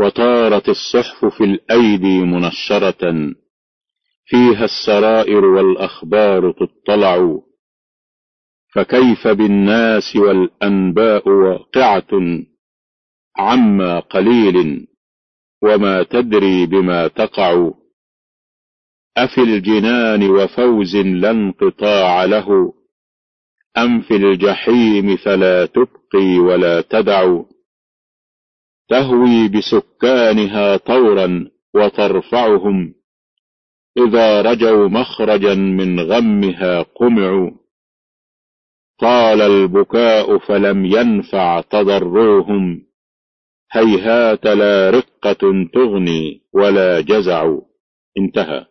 وطارت الصحف في الأيدي منشرة. فيها السرائر والأخبار تطلع. فكيف بالناس والأنباء واقعة عما قليل وما تدري بما تقع. أفي الجنان وفوز لا انقطاع له. أم في الجحيم فلا تبقي ولا تدع. تهوي بسكانها طورا وترفعهم. إذا رجوا مخرجا من غمها قمعوا. طال البكاء فلم ينفع تضرعهم هيهات لا رقة تغني ولا جزع. انتهى.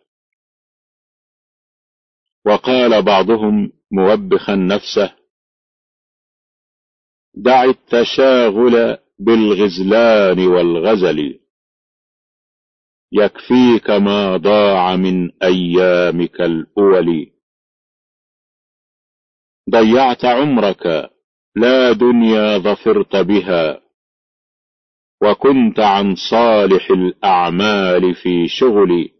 وقال بعضهم موبخا نفسه دع التشاغل بالغزلان والغزل. يكفيك ما ضاع من أيامك الأول. ضيعت عمرك لا دنيا ظفرت بها. وكنت عن صالح الأعمال في شغل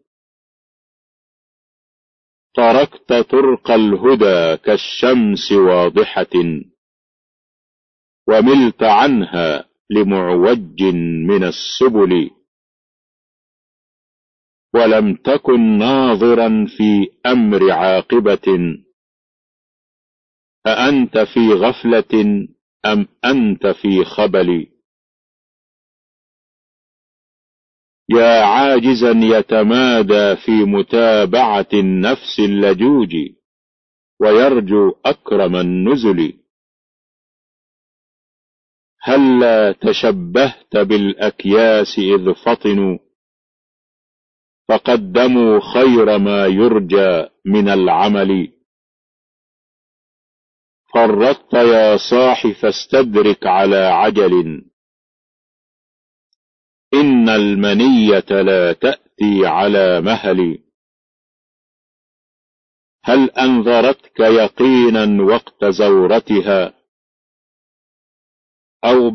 تركت طرق الهدى كالشمس واضحة. وملت عنها لمعوج من السبل. ولم تكن ناظرا في أمر عاقبة. أأنت في غفلة أم أنت في خبل؟ يا عاجزا يتمادى في متابعة النفس اللجوج ويرجو أكرم النزل. هلا تشبهت بالأكياس إذ فطنوا فقدموا خير ما يرجى من العمل. فرطت يا صاح فاستدرك على عجل. إن المنية لا تأتي على مهل. هل أنذرتك يقينا وقت زورتها؟ أو